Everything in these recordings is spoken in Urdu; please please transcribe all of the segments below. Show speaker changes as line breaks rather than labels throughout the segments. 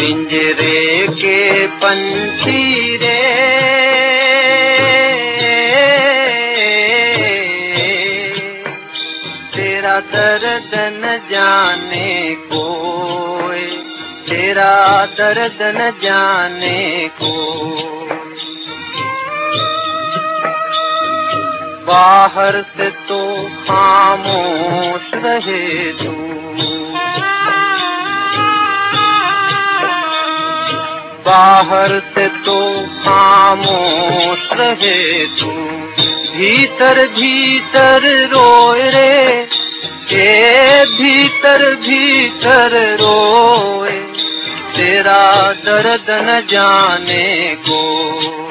پنجرے کے پنچھی رے تیرا درد نہ جانے کو تیرا درد نہ جانے کو باہر سے تو خاموش رہے تو باہر سے تو خاموش رہے تو بھیتر بھیتر روئے رے کے بھیتر بھیتر روئے، تیرا درد نہ جانے کو۔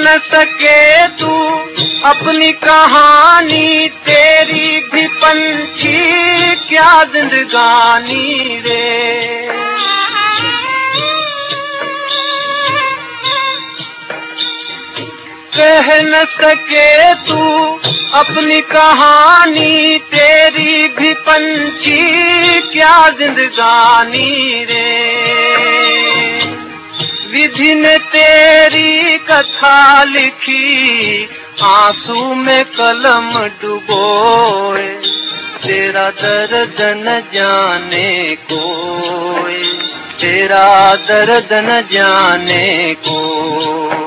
نہ سکے تو اپنی کہانی تیری بھی پنچھی کیا زندگانی رے کہہ نہ سکے تو اپنی کہانی تیری بھی پنچھی کیا زندگانی رے ودھی نے تیری کتھا لکھی آنسو میں قلم ڈبوئے تیرا درد نہ جانے کو تیرا درد نہ جانے کو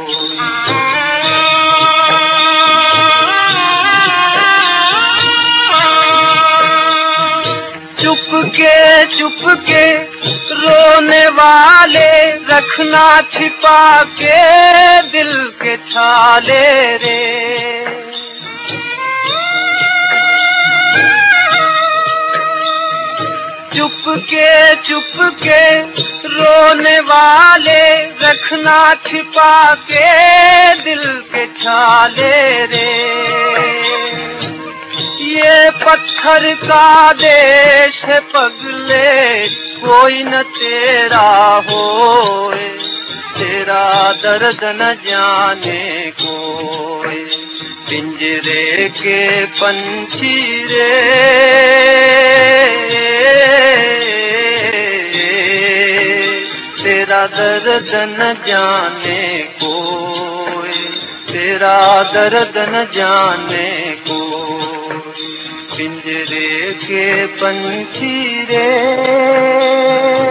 کے چپ کے رونے والے رکھنا چھپا کے دل کے چھالے رے۔ چپ کے چپ کے رونے والے رکھنا چھپا کے دل کے چھالے رے۔ پتھر کا دیش ہے پگلے، کوئی نہ تیرا ہو تیرا درد نہ جانے کو پنجرے کے پنچھی رے تیرا درد نہ جانے کو تیرا درد نہ جانے کو پنجرے کے پنچھی رے